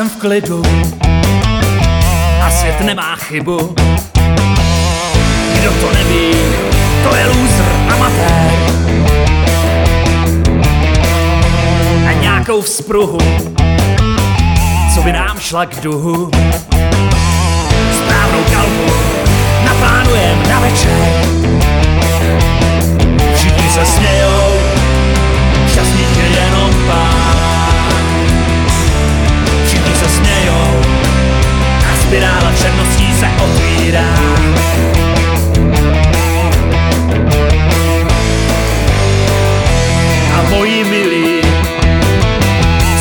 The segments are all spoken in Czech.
jsem v klidu a svět nemá chybu. Kdo to neví, to je loser, amatér. A nějakou vzpruhu, co by nám šla k duhu. A moji milí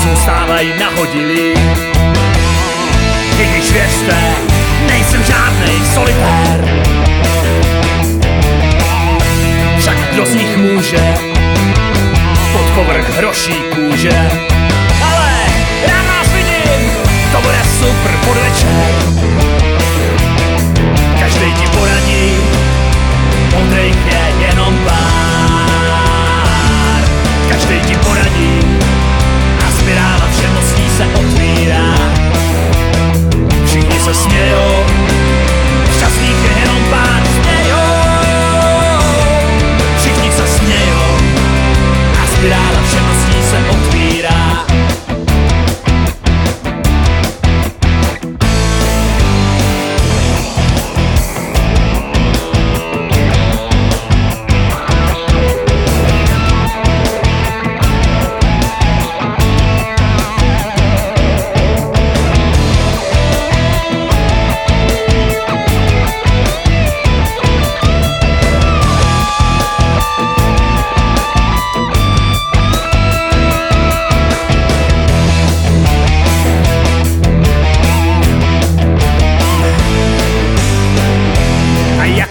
zůstávají nahodilí. I když věřte, nejsem žádnej solitér. Však kdo z nich může pod povrch hroší kůže? A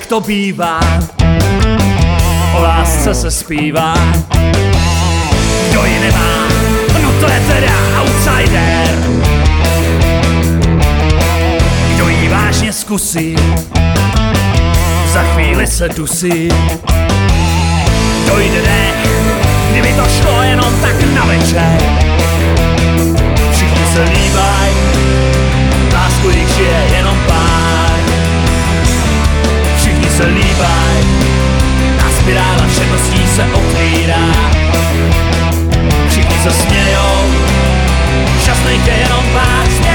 to bývá, o lásce se zpívá. Kdo ji nemá, no to je teda outsider. Kdo ji vážně zkusí, za chvíli se dusí. Dojde dech, kdyby to šlo jenom tak na večer. Všichni se líbá, se otvírá. Všichni se smějou. Šťastný je jenom pár